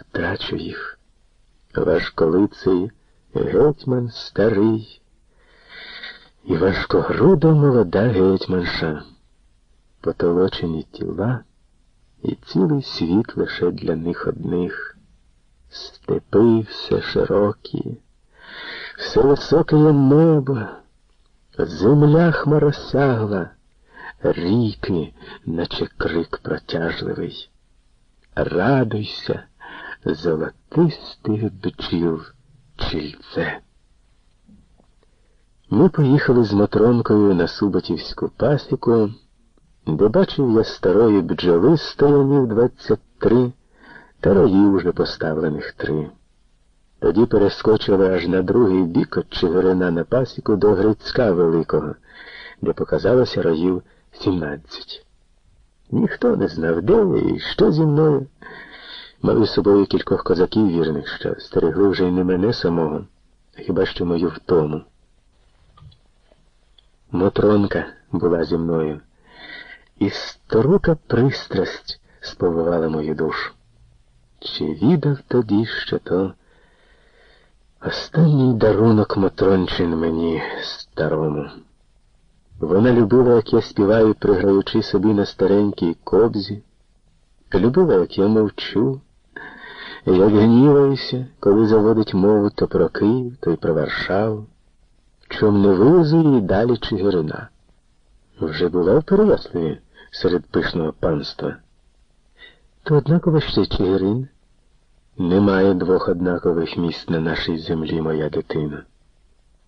втрачу їх. Важколиций гетьман старий і важкогруда молода гетьманша, потолочені тіла і цілий світ лише для них одних. Степи все широкі, все високе небо, земля хмаросягла, ріки, наче крик протяжливий. Радуйся, золотистих бджіл чільце. Ми поїхали з Матронкою на Суботівську пасіку, де бачив я старої бджоли стоянів двадцять три, та роїв уже поставлених три. Тоді перескочили аж на другий бік от Чигирина на пасіку до Грицька Великого, де показалося роїв сімнадцять. Ніхто не знав, де я і що зі мною. Мав із собою кількох козаків вірних, що стерегли вже й не мене самого, а хіба що мою втому. Мотронка була зі мною, і сторука пристрасть сповивала мою душу. Чи відав тоді, що то останній дарунок Мотрончин мені старому? Вона любила, як я співаю, приграючи собі на старенькій кобзі, любила, як я мовчу, як гніваюся, коли заводить мову то про Київ, то й про Варшаву, чом не вивезу її далі Чигирина. Вже була в Переяславі серед пишного панства. То однаково ще Чигирин. Немає двох однакових міст на нашій землі, моя дитина.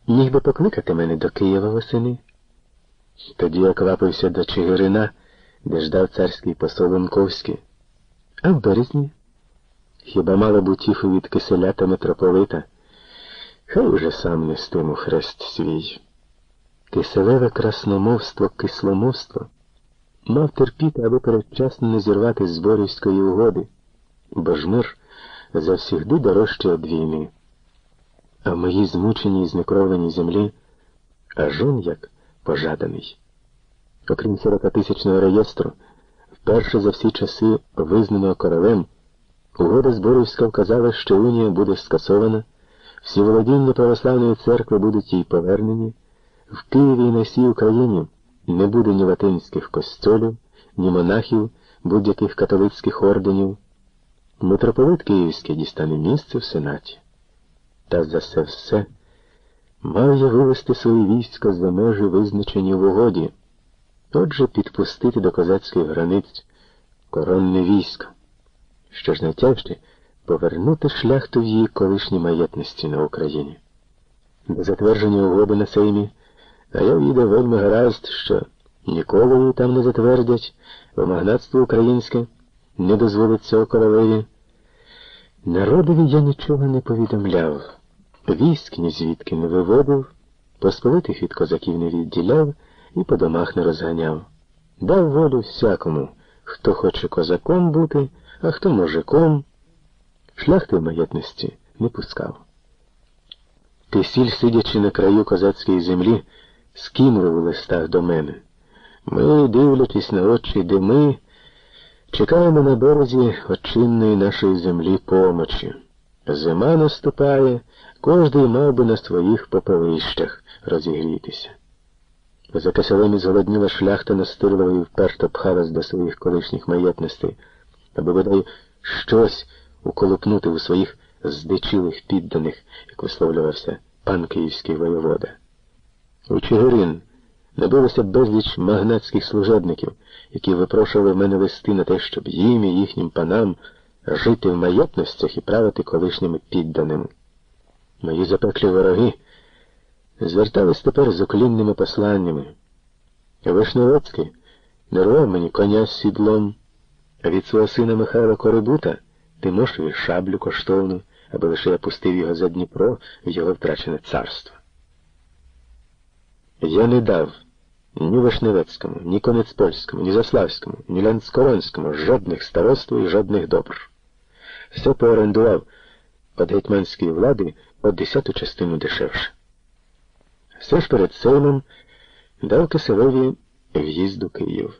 Міг би покликати мене до Києва восени. Тоді я квапився до Чигирина, де ждав царський посол Лунковський. А в березні хіба мало бутіху від киселя та митрополита, хай уже сам нестиму хрест свій. Киселеве красномовство, кисломовство мав терпіти, аби передчасно не зірвати зборівської угоди, бо ж мир завсігди дорожче від війни. А в моїй змученій і знекровленій землі аж он як пожаданий. Окрім сорокатисячного реєстру, вперше за всі часи визнаного королем, угода Зборівська вказала, що унія буде скасована, всі володіння православної церкви будуть їй повернені, в Києві і на всій Україні не буде ні латинських костьолів, ні монахів, будь-яких католицьких орденів. Митрополит Київський дістане місце в Сенаті. Та за це все мав я вивести своє військо за межі, визначені в угоді, отже, підпустити до козацьких границь коронне військо, що ж найтяжче повернути шляхту в її колишній маєтності на Україні. До затвердження угоди на Сеймі, а я в'їде вельми гаразд, що ніколи її там не затвердять, бо магнатство українське не дозволить цього королеві. Народові я нічого не повідомляв, військ ні звідки не виводив, посполитих від козаків не відділяв і по домах не розганяв. Дав волю всякому, хто хоче козаком бути, а хто мужиком. Шляхти в маєтності не пускав. Кисіль, сидячи на краю козацької землі, скинув у листах до мене. Ми, дивлячись на очі дими, чекаємо на березі очинної нашої землі помочі. Зима наступає, кожний мав би на своїх попелищах розігрітися. За киселем зголодніла шляхта настирливо і вперто пхалась до своїх колишніх маєтностей, аби бодай щось уколупнути у своїх здичилих підданих, як висловлювався пан київський воєвода. У Чигирин набилося безліч магнатських служебників, які випрошували в мене листи на те, щоб їм і їхнім панам жити в маєтностях і правити колишніми підданими. Мої запеклі вороги звертались тепер з уклінними посланнями. Вишневецький дарував мені коня з сідлом, а від свого сина Михайла Корибута Тимошеві шаблю коштовну, аби лише я пустив його за Дніпро в його втрачене царство. Я не дав ні Вишневецькому, ні Конецпольському, ні Заславському, ні Лянскоронському жодних староству і жодних добр. Все поорендував від гетьманської влади от десяту частину дешевше. Все ж перед Сеймом дав Киселеві в'їзд у Київ.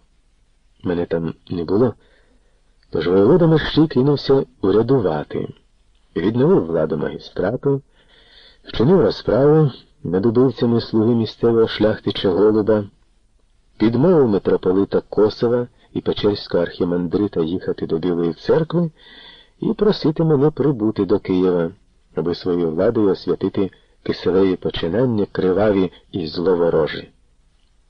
Мене там не було, Тож воєвода мерщій кинувся урядувати, відновив владу магістрату, вчинив розправу над убивцями слуги місцевого шляхтича Голуба, підмовив митрополита Косова і Печерського архімандрита їхати до Білої церкви і просити мене прибути до Києва, аби свою владою освятити киселеві починання криваві і зловорожі.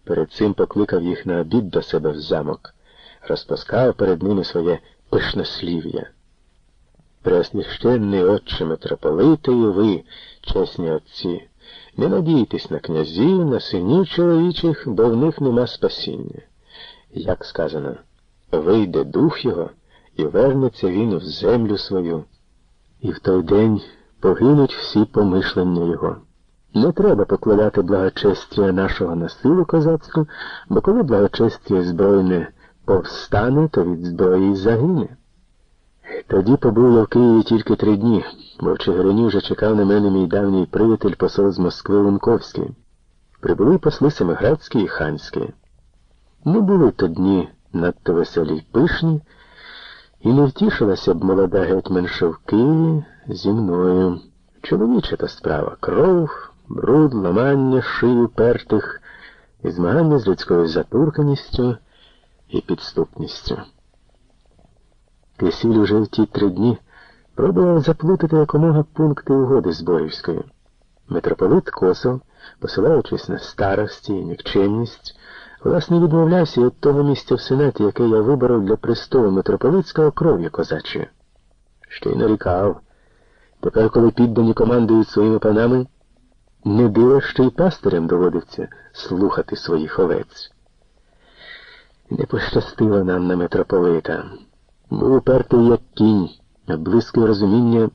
Перед цим покликав їх на обід до себе в замок, розпускав перед ними своє пишнослів'я. Преосвященний отче митрополите і ви, чесні отці, не надійтесь на князів, на синів чоловічих, бо в них нема спасіння. Як сказано, вийде дух його, і вернеться він в землю свою, і в той день погинуть всі помишлення його. Не треба покладати благочестя нашого на силу козацьку, бо коли благочестя збройне повстане, то від зброї загине. Тоді побув я в Києві тільки три дні, бо в Чигирині вже чекав на мене мій давній приятель посол з Москви Лунковський. Прибули посли Семиградський і Ханський. Не були то дні надто веселі й пишні, і не втішилася б молода гетьманша в Києві зі мною. Чоловіча та справа кров, бруд, ламання, шию пертих і змагання з людською затурканістю і підступністю. Кисіль уже в ті три дні пробував заплутати якомога пункти угоди з Борівською. Митрополит Косов, посилаючись на старості і нікчемність, власне відмовлявся від того місця в сенаті, яке я виборов для престолу митрополитського кров'я козачої. Ще й нарікав. Тепер, коли піддані командують своїми панами, не диво, що й пастирям доводиться слухати своїх овець. Не пощастило нам на митрополита. Був упертий, як кінь, а близьке розуміння